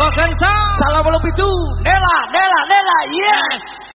Fokensa. Salam lebih itu.